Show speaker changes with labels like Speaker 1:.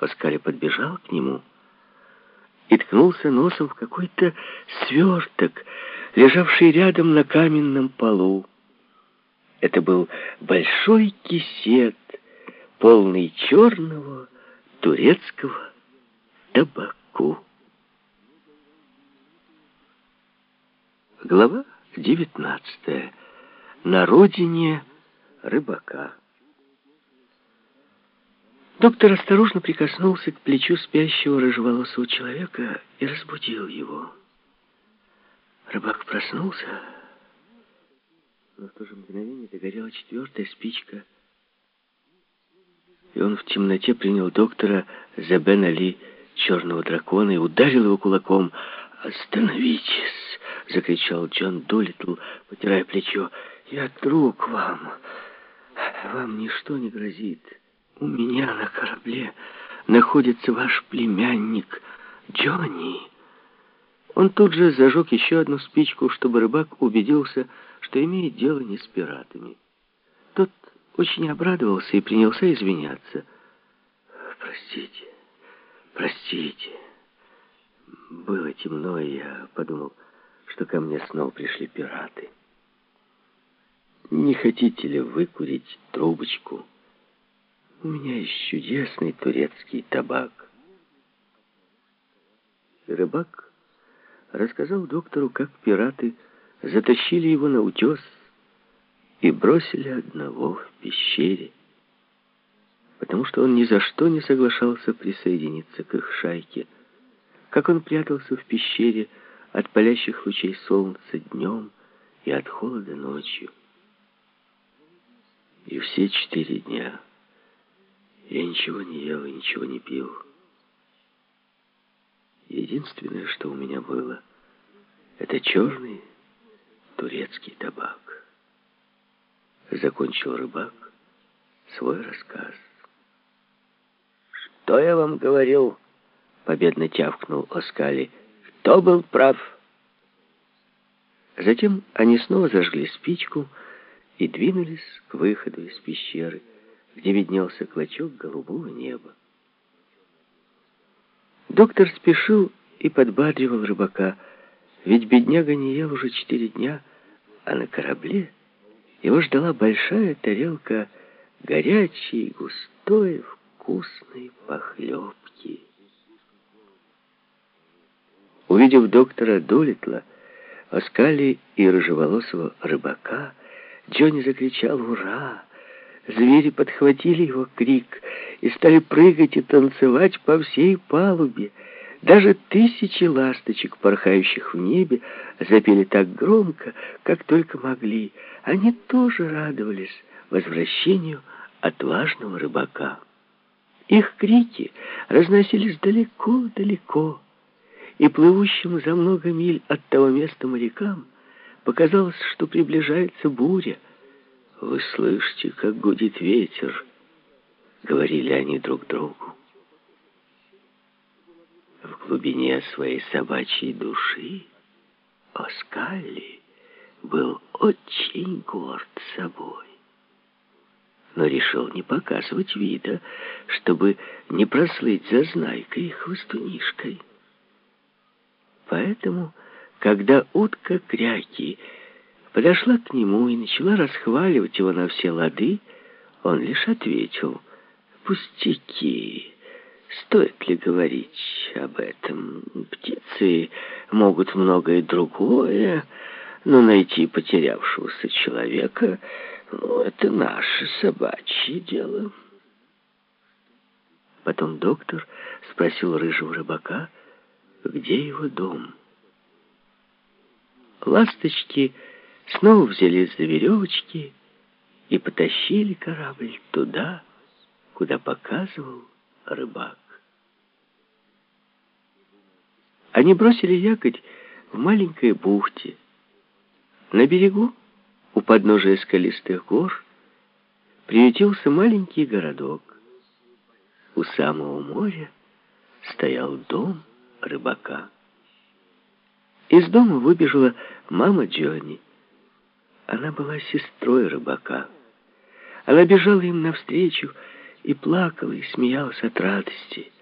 Speaker 1: Оскари подбежал к нему и ткнулся носом в какой-то сверток, лежавший рядом на каменном полу. Это был большой кисет, полный черного турецкого табаку. Глава девятнадцатая. На родине рыбака. Доктор осторожно прикоснулся к плечу спящего рыжеволосого человека и разбудил его. Рыбак проснулся, но в то же мгновение догорела четвертая спичка, и он в темноте принял доктора за Бен Али, черного дракона, и ударил его кулаком. «Остановитесь!» — закричал Джон Долитл, потирая плечо. «Я друг вам. Вам ничто не грозит». У меня на корабле находится ваш племянник Джонни. Он тут же зажег еще одну спичку, чтобы рыбак убедился, что имеет дело не с пиратами. Тот очень обрадовался и принялся извиняться. «Простите, простите. Было темно, и я подумал, что ко мне снова пришли пираты. Не хотите ли выкурить трубочку?» У меня есть чудесный турецкий табак. Рыбак рассказал доктору, как пираты затащили его на утес и бросили одного в пещере, потому что он ни за что не соглашался присоединиться к их шайке, как он прятался в пещере от палящих лучей солнца днем и от холода ночью. И все четыре дня я ничего не ел и ничего не пил. Единственное, что у меня было, это черный турецкий табак. Закончил рыбак свой рассказ. «Что я вам говорил?» — победно тявкнул Оскали. «Кто был прав?» Затем они снова зажгли спичку и двинулись к выходу из пещеры где виднелся клочок голубого неба. Доктор спешил и подбадривал рыбака, ведь бедняга не ел уже четыре дня, а на корабле его ждала большая тарелка горячей, густой, вкусной похлебки. Увидев доктора Долитла, Оскали и рыжеволосого рыбака, Джонни закричал «Ура!» Звери подхватили его крик и стали прыгать и танцевать по всей палубе. Даже тысячи ласточек, порхающих в небе, запели так громко, как только могли. Они тоже радовались возвращению отважного рыбака. Их крики разносились далеко-далеко, и плывущим за много миль от того места морякам показалось, что приближается буря — «Вы слышите, как гудит ветер?» — говорили они друг другу. В глубине своей собачьей души Оскалли был очень горд собой, но решил не показывать вида, чтобы не прослыть зазнайкой и хвостунишкой. Поэтому, когда утка Кряки подошла к нему и начала расхваливать его на все лады, он лишь ответил, «Пустяки, стоит ли говорить об этом? Птицы могут многое другое, но найти потерявшегося человека, ну, это наше собачье дело». Потом доктор спросил рыжего рыбака, где его дом. Ласточки снова взялись за веревочки и потащили корабль туда, куда показывал рыбак. Они бросили якорь в маленькой бухте. На берегу, у подножия скалистых гор, приютился маленький городок. У самого моря стоял дом рыбака. Из дома выбежала мама Джонни. Она была сестрой рыбака. Она бежала им навстречу и плакала, и смеялась от радости.